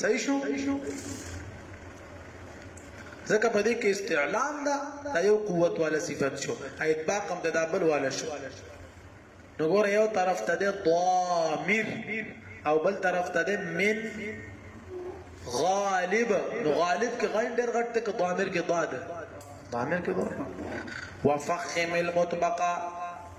صحیح شو ځکه په دې کې استعلام دا د یو قوت والا صفت شو اطباق هم د دابل والا شو نو ګور یو طرف ته د ضامر او بل طرف ته د من غالب نو غالب کې غین ډېر غټ ته ضامر کې ضاد ضامر کې ضاد وفخم المطبقه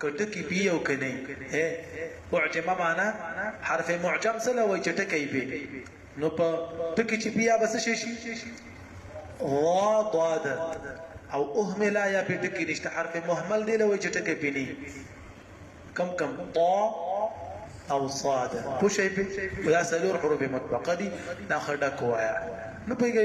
که ټکی پی او که نی ای اعجمه معنی حرف معجم سلا وای چې ټکی پی نو په ټکی چې پی ابس شي شي وا ضاد او اهملا یا په ټکی نشته حرف مهمل دی لوي چې ټکی پی نه کم کم طا او صاد پوشي په یا سلور حروف مطبقه دي دا خډه کوایا نو پیږي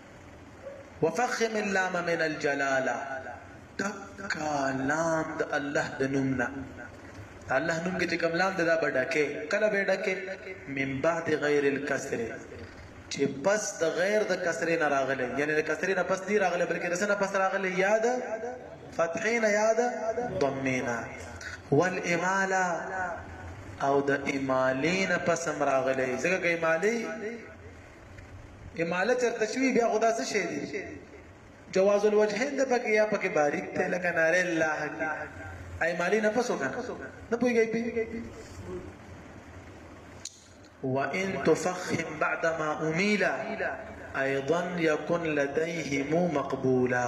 وفخم اللام من الجلاله ډکا لام د الله د نوم نه الله نوم کې کوم لام دا به ډکه کله به ډکه من بعد غیر الکسر چې پس د غیر د کسرې نه راغلی یعنی د کسرې نه پس دی راغلی بلکې د سنه پس راغلی یاد فتحین یاد ضمینا والاماله او د امالین پس راغلی ځکه امالی اماله چرته شوی بیا خدا څه شي دي جواز الوجهین د پکې یا پکې باریک ته لکه ناره الله کی ایمالی نه پسو کنه نه پویږي پی وان تفخم بعد ما اميل ايضا يكن لديهم مقبولا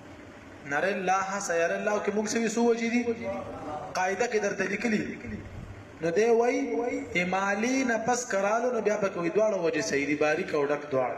نر الله سير الله کې موږ سوي سو وجې دي قاعده کې درته لیکلي نو دی وای امالی نه پس کرالو نو بیا پکې وې دواړه وجې صحیح دي باریک او ډک دواړه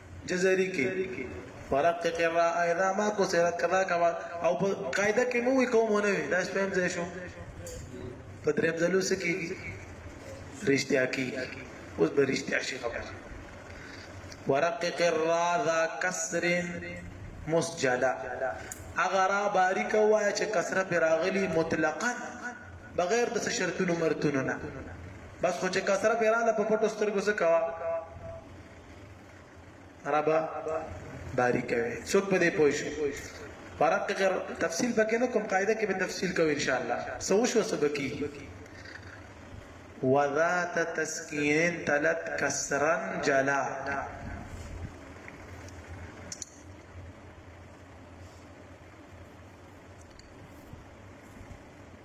جزري کې ورقق الراء اذا ما كسرت كذا كما او په قاعده کې مو کوم ونه وي دا شپم ځای شو په دریم ځلو سکی رښتیا کی اوس به رښتیا شي خبر ورقق الراء ذا كسر مسجلا اغرا باریک وای چې کسره پر راغلی مطلقاً بغیر د شرطونو مرتونو نه بس خو چې کسره پیراله په پټو سترګو څخه کوا ربا باری کوي څوک په دې پوه شو فرق کر تفصیل پکې نو کوم قاعده کې به تفصیل کوو ان شاء الله سو شو سبکی وذات تسکین تلت کسرا جلا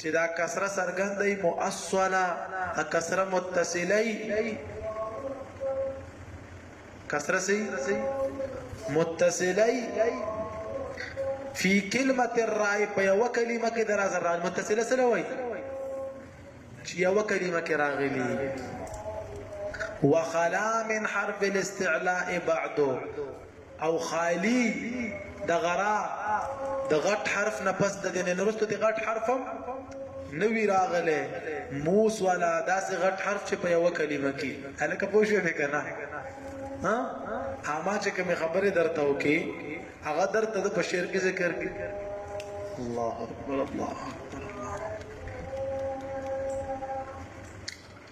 چې دا کسره څرګندې مؤصله دا کسره متصله کسره سي متصله فی کلمه الرای په یو کلمه کې درازه را متصله سره وای چې یو کلمه کې راغلی وخلا من حرف الاستعلاء بعده او خالي د غرا د غټ حرف نه پس د دې نه وروسته د غټ حرف هم نه وی راغلی موس والا داسې غټ حرف چې په یو کلمه کې الکه پوه شوې که نه ها اما چې کوم خبره درته وکي هغه درته د بشیر کې ذکر کی الله اکبر الله اکبر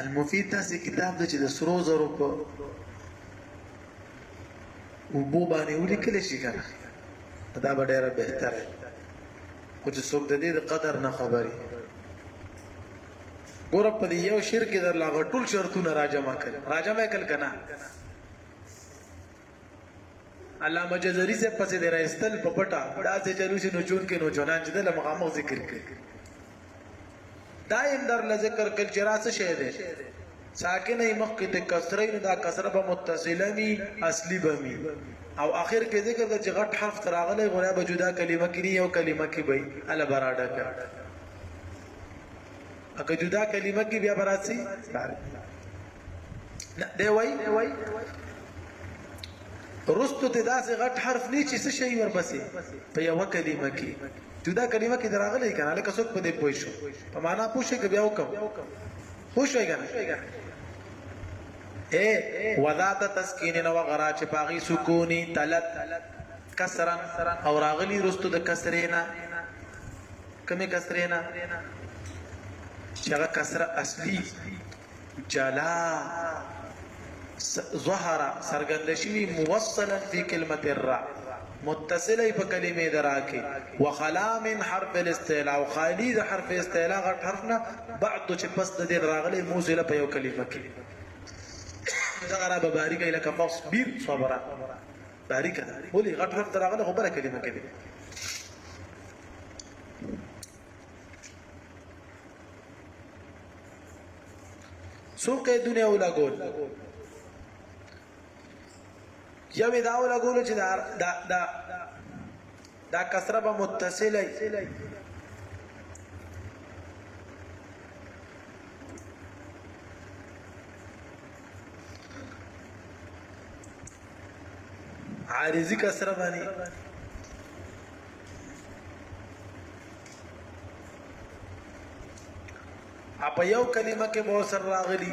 المفید داسې کتاب دی چې د سرو زرو په وبو باندې ولیکل شي کنه دا به ډیره بهتره خو چې څوک د دې د قدر نه خبري ګور په دې یو شرک در لا غټول شرطونه راجمع کړي راجمع کړي کنه علامه جزري سے پسې د راستل په پټه دا چې چلو شي نو چون کې نو جنان چې د مخامخ ذکر کړي دایم در ل ذکر کل چې راڅ شه ده ساکن ای مخ کې د کسرې نو دا کسره به متصله می اصلي به می او اخر کې ذکر د غټ حرف تراغله غره به جدا کلمه کړي او کلمه کې به ال براډه کړ اګه جدا کلمه کې بیا براسي نه دی وای رستو ته داسې غټ حرف نه چې څه شي ورپسې په یو کلمه کې جدا کلمه کې دراغلې کنه لکه څوک په دې پوه شو په معنا پوه شي بیا وکم پوه شي کنه اے وذات تسکین نو غرا چې باغی سکونی تلت کسرن او راغلی رستو د کسرینا کومې کسرې نه چې هغه کسره اصلي جلا ظهر سرګند شوی موصلا فی کلمه الرا متصله په کلمې دراکه وخلا من حرف الاستعلاء او خالی د حرف استعلاء غټ حرف نه بعد چې پس د دې راغلي موصله په یو کلمه کې دا غره به باریکه لکه فصبر صبره تحریک ده ولي غټ غټ تراغله خو بل کلمه کوي سو قیدونه ولګول یوې دا ولګول چې دا دا دا کسره به متصله عارضی کسره باندې اپ یو کلمه کې به سر راغلی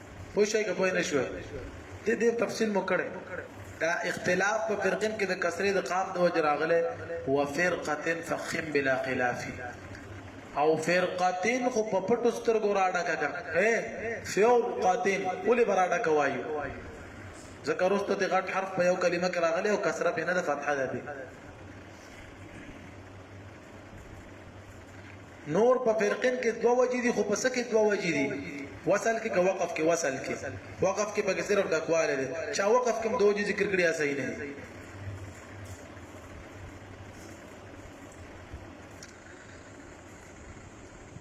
پوه شئ که پوه نه شوئ دې ډېر تفصیل مو کړی دا اختلاف په فرقین کې د کسرې د قاف د وجه راغلی و فرقتن فخم بلا خلافی او فرقتن خو په پټو سترګو راډکه کړه اے فرقتن ولې به راډکه وایو ځکه وروسته د غټ حرف په یو کلمه کې راغلی او کسره پې نه ده فتحه ده نور په فرقين کې دوه وجې دي خو په څه کې دوه وجې دي وصل کې که وقف کې وصل کې وقف کې پکې صرف ډکواله دي چا وقف کې دوه وجې ذکر کړی صحیح نه دي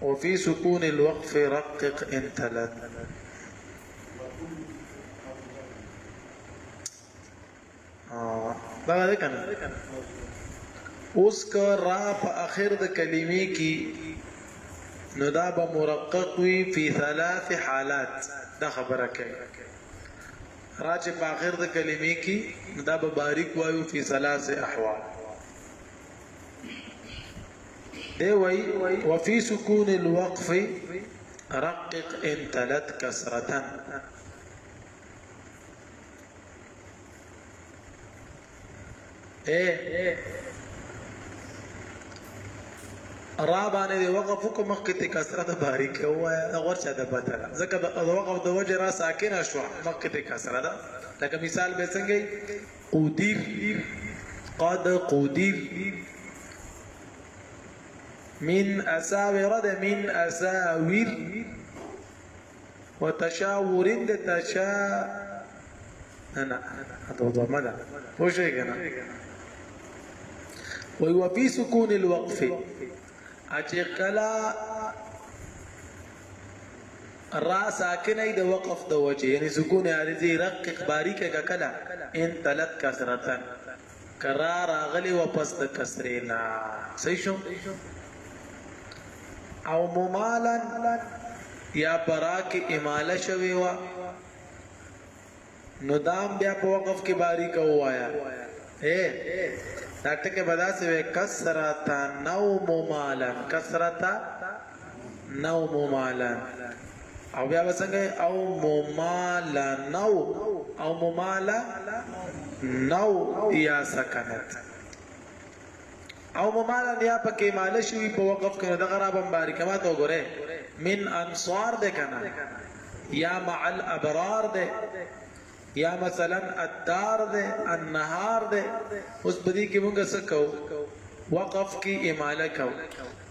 وفي سكون الوقف رقق ان تلت دا ده کنه اوس که را په اخر د کلمې کې نو دا به مرقق وي فی ثلاث حالات دا خبره کوي را چې په اخر د کلمې کې دا به باریک وایو فی ثلاث احوال دی وای وفي سکون الوقف رقق ان تلت کسرتن اے را باندې دی وقف کو مخ کې ته کسره د باری کې وایا دا ورچا د پته ځکه د وقف د وجه را ساکن شو مخ کې ته کسره دا لکه مثال به څنګه قدیر قد قدیر من اساور د من اساور و تشاور د تشا نه نه دا د مده پوه شئ کنه وی وفي سکون الوقف اچې کلا را ساکنه د وقف د وجه یعنی سکون عارضی رقق باریک کلا ان تلت کثرتن کرا راغلی و پس د کسرې نه صحیح شو او ممالا یا برا کې اماله شوی و نو دام بیا په وقف کې باریک وایا اے دا ټکه بداسه وې کسرتا نو ممالا کسرتا نوم مالا او بیا وسنګه او ممالا نو او ممالا نو یا سکنت او ممالا یا پکې مال شوی په وقف کړه د غراب مبارک ما ته وګوره من انصار ده کنه یا مع الابرار ده یا مثلا الدار ده النهار ده اوس بدی کې موږ څه کو وقف کی اماله کو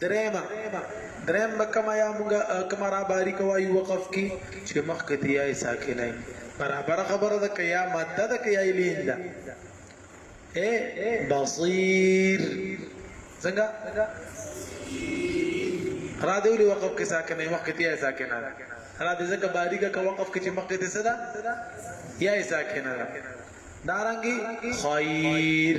دريمه دريم به کما يا موږ کما را باری کوي وقف کی چې مخ کې دی یې ساکنه برابر خبره ده کې یا ماده ده کې یا لین ده اے بصیر څنګه را دی ولي وقف کې ساکنه مخ کې دی یې ساکنه را دې ځکه باری کا وقف کې چې مخ کې دی څه ده یا یې ساکنه ده دارنګي خیر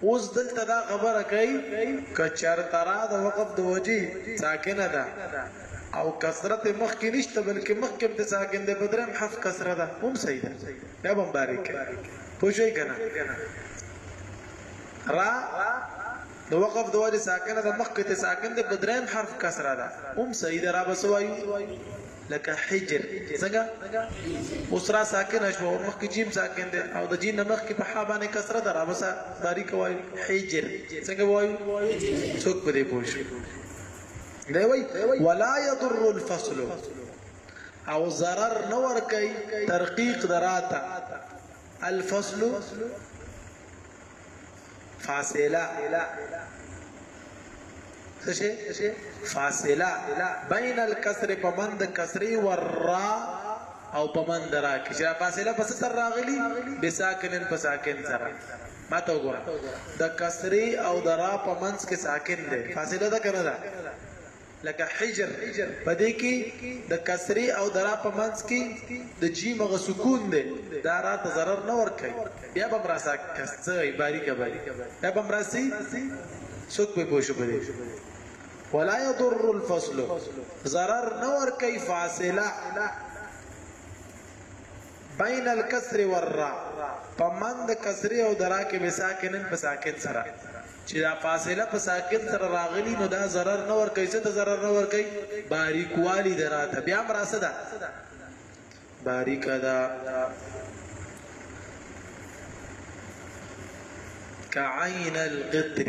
اوس دلته دا خبره کوي که چرته را د وقف د وجي ساکنه ده او کثرت مخکې نشته بلکې مخکې هم د ساکن دی په دریم حرف کثره ده هم صحیح ده بیا به هم باریک کوي پوه شوئ که نه را د وقف د وجې ساکنه ده مخکې ته ساکن دی په دریم حرف کثره ده هم صحیح ده را به څه وایو لکه حجر څنګه اوس را ساکن شو مخکې جیم ساکن دی او د جین مخکې په حا باندې کسره ده را بس باریک وایو حجر څنګه وایو څوک په دې پوه شي دی وای ولا يضر الفصل او zarar نه ور کوي ترقیق دراته الفصل فاصله څه فاصله بین الکسر په مند کسری ور را او په مند را کې چې فاصله پس سر راغلی به ساکنن په ساکن سره ما ته وګوره د کسری او د را په منځ کې ساکن دی فاصله ده کنه ده لکه حجر په دې کې د کسرې او د را په منځ کې د جیم هغه سکون دی دا را ته ضرر نه ورکوي بیا به هم راسه که څه وي باریکه به بیا به هم راسي څوک پرې پوه شو په دې ولا یضر الفصل ضرر نه ورکوي فاصله بین الکسر والرا پمند کسری او درا کې به ساکنن په ساکن سره چې دا فاصله په ساکن سره راغلي نو دا ضرر نه ورکوي څه ته ضرر نه ورکوي باریکوالي د را ته بیا هم را څه ده باریکه ده كعين القطر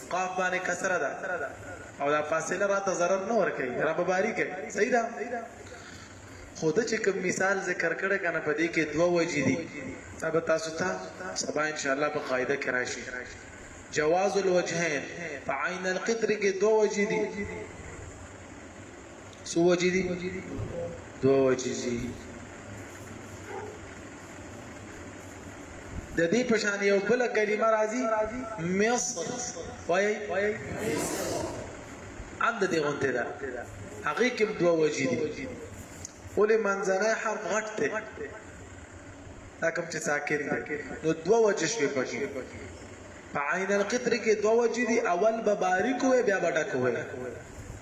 قاف باندې کسره ده او دا فاصله راته ضرر نه ور کوي رب باری کوي صحیح ده خود چې کوم مثال ذکر کړه کنه په دې کې دوه وجې دي اب تاسو ته سبا ان شاء الله په قاعده کې راشي جواز الوجهين په عین القطر کې دوه وجې دي سو وجې دي دوه وجې دي د دې په شان یو بل کلمه راځي مصر وای اند دې غونته ده هغه کې دوه وجې دي ولې منځنی حرف غټ دی دا کوم چې ساکن دی نو دوه وجې شوي پکې په عین القطر کې دوه وجې دي اول به باریک وي بیا به ډک وي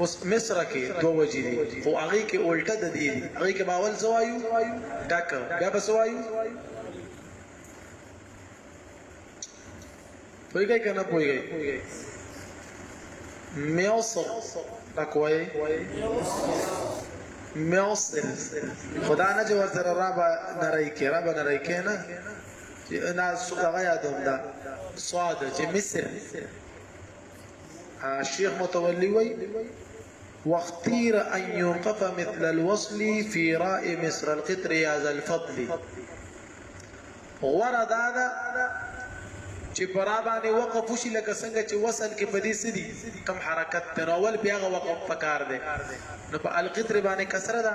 اوس مصر کې دوه وجې دي خو هغې کې الټه د دې دي هغې کې باول څه وایو ډک بیا به څه وایو پوهېږئ که نه پوهېږئ میوسر ډک وایي میوسر خدا نه چې ورسره را به نری کې را به نری کې نه چې نه هغه یادوم دا سواد چې مصر شیخ متولی وی واختیر ان يوقف مثل الوصل في راء مصر القطر يا ذا الفضل غره دا دا چې پرا باندې وقف وشي لکه څنګه چې وصل کې په دې سدي کم حرکت تر اول بیا وقف پکار دی نو په القطر باندې کسره ده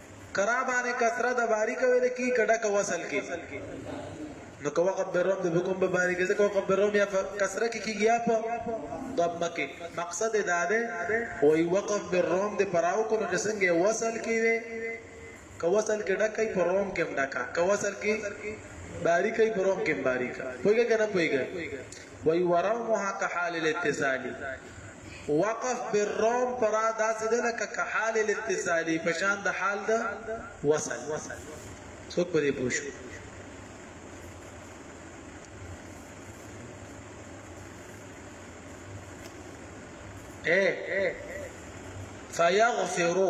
که را باندې کسره د باریک ویل کی که ډکه وصل کی نو که وقف بروم د حکم په باریک ځکه وقف بروم یا کسره کی کیږي یا په ضمه کې مقصد دا ده وای وقف بروم د پراو کو نو څنګه وصل کی وي که وصل کې ډکه په روم کې ډکه که وصل کې باریک ای بروم کې باریک پویګه کنه پویګه وای ورومها که حال الاتصال وقف بالروم پر را داسې ده لکه که حال الاتصالي په شان د حال د وصل څوک په دې پوه شو اے فیغفرو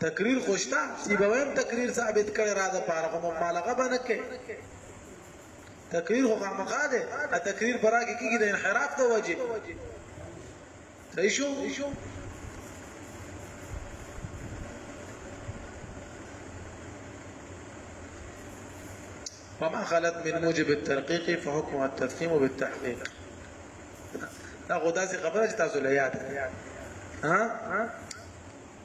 تقریر خو شته سی به وایم تقریر ثابت کړی را د پاره خو مبالغه به نه کوي تقریر خو خامخا دی ا تقریر پر راګه کیږي د انحراف د وجه صحیح شو وما خلت من موجب الترقيق فحكم التفخيم بالتحقيق دا غدا سي خبره تاسو له یاد ها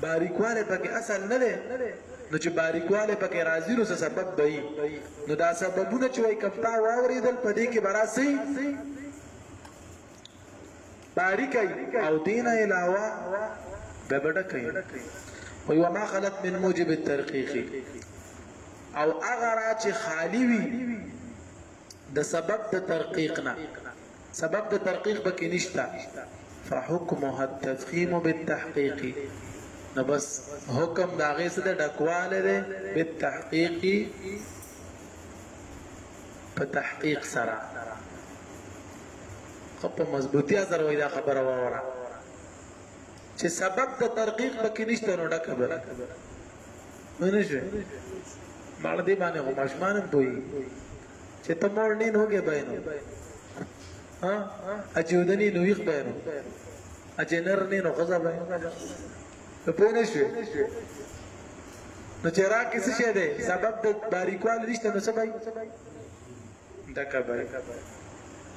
باریکوالی پکې اصل نه دی نو چې باریکوالی پکې راځي نو څه سبب به وي نو دا سببونه چې وایي کوم تا واورېدل په دې کې به راسي باری کوي او دین علاوه به بډه کوي او یو ما خلت من موجب الترقیق او اگر چې خالی وي د سبب د ترقیق نه سبب د ترقیق پکې نشته فحکمها التفخیم بالتحقیق نو بس حکم دا غي څه د ډکواله ده بالتحقیق په تحقیق سره په مضبوطی اثر وای دا خبره وره چې سبب د ترقیق پکې نشته نو ډکه بره نه نشي مال دې باندې هم ماشمانم پوي چې ته مور نین هوګې بینو ها اجودنی نو ویخ بینو اجنر نینو خزا بینو ته پوه نه شوې نو چې را کې څه شی دی سبب د باریکوال نشته نو څه بای دکه بای